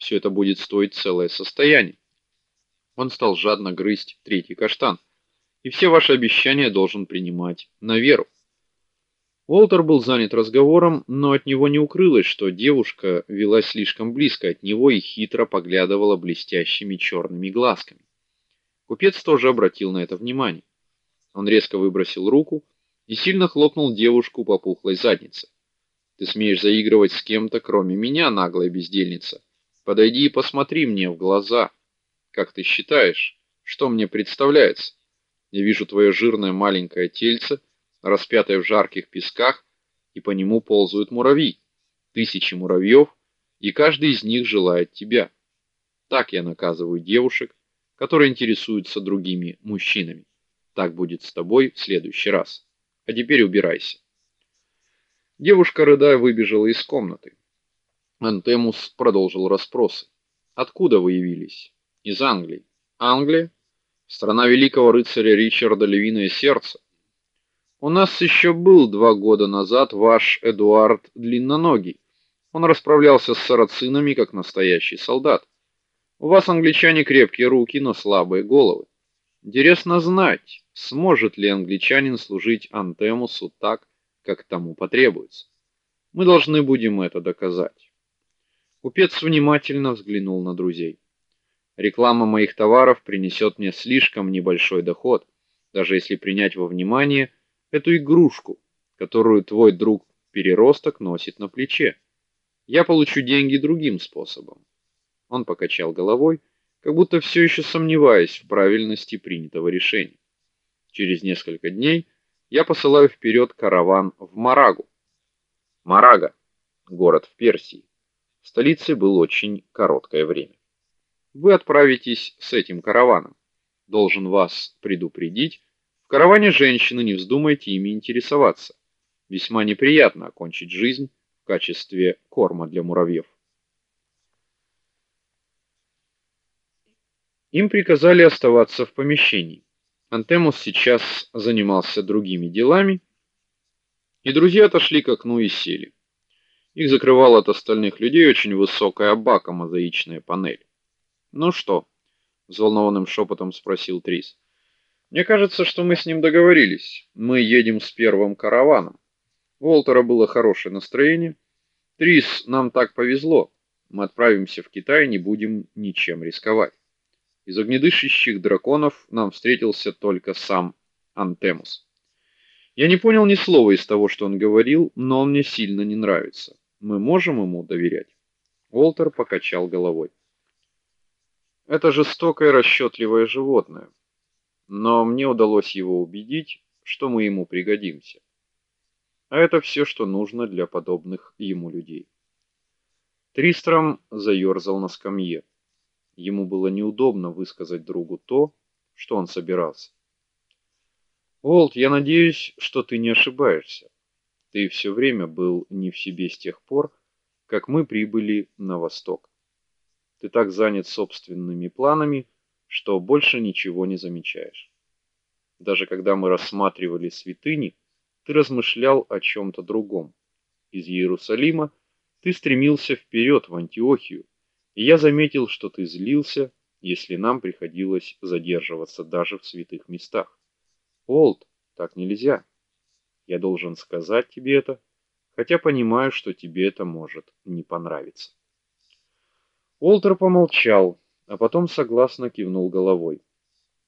Все это будет стоить целое состояние. Он стал жадно грызть третий каштан. И все ваши обещания должен принимать на веру. Уолтер был занят разговором, но от него не укрылось, что девушка вела слишком близко от него и хитро поглядывала блестящими черными глазками. Купец тоже обратил на это внимание. Он резко выбросил руку и сильно хлопнул девушку по пухлой заднице. Ты смеешь заигрывать с кем-то, кроме меня, наглая бездельница? Подойди и посмотри мне в глаза. Как ты считаешь, что мне представляется? Я вижу твое жирное маленькое тельце, распятое в жарких песках, и по нему ползают муравьи. Тысячи муравьев, и каждый из них желает тебя. Так я наказываю девушек, которые интересуются другими мужчинами. Так будет с тобой в следующий раз. А теперь убирайся. Девушка, рыдая, выбежала из комнаты. Антемус продолжил расспросы. Откуда вы явились? Из Англии. Англия? Страна великого рыцаря Ричарда Львиное сердце. У нас еще был два года назад ваш Эдуард Длинноногий. Он расправлялся с сарацинами как настоящий солдат. У вас англичане крепкие руки, но слабые головы. Интересно знать, сможет ли англичанин служить Антемусу так, как тому потребуется. Мы должны будем это доказать. Купец внимательно взглянул на друзей. Реклама моих товаров принесет мне слишком небольшой доход, даже если принять во внимание эту игрушку, которую твой друг Переросток носит на плече. Я получу деньги другим способом. Он покачал головой, как будто все еще сомневаясь в правильности принятого решения. Через несколько дней я посылаю вперед караван в Марагу. Марага город в Персии. В столице был очень короткое время. Вы отправитесь с этим караваном. Должен вас предупредить, в караване женщины, не вздумайте ими интересоваться. Весьма неприятно окончить жизнь в качестве корма для муравьев. Им приказали оставаться в помещении. Антемус сейчас занимался другими делами, и друзья отошли к окну и сели. Их закрывала от остальных людей очень высокая абака мозаичная панель. "Ну что?" взволнованным шепотом спросил Трис. "Мне кажется, что мы с ним договорились. Мы едем с первым караваном". У Волтера было хорошее настроение. "Трис, нам так повезло. Мы отправимся в Китай, не будем ничем рисковать". Из огнедышащих драконов нам встретился только сам Антемус. Я не понял ни слова из того, что он говорил, но он мне сильно не нравится. Мы можем ему доверять. Волтер покачал головой. Это жестокое расчетливое животное. Но мне удалось его убедить, что мы ему пригодимся. А это все, что нужно для подобных ему людей. Тристром заерзал на скамье. Ему было неудобно высказать другу то, что он собирался. Волт, я надеюсь, что ты не ошибаешься. Ты все время был не в себе с тех пор, как мы прибыли на восток. Ты так занят собственными планами, что больше ничего не замечаешь. Даже когда мы рассматривали святыни, ты размышлял о чем то другом. Из Иерусалима ты стремился вперед в Антиохию, и я заметил, что ты злился, если нам приходилось задерживаться даже в святых местах. Олд, так нельзя. Я должен сказать тебе это, хотя понимаю, что тебе это может не понравиться. Олтер помолчал, а потом согласно кивнул головой.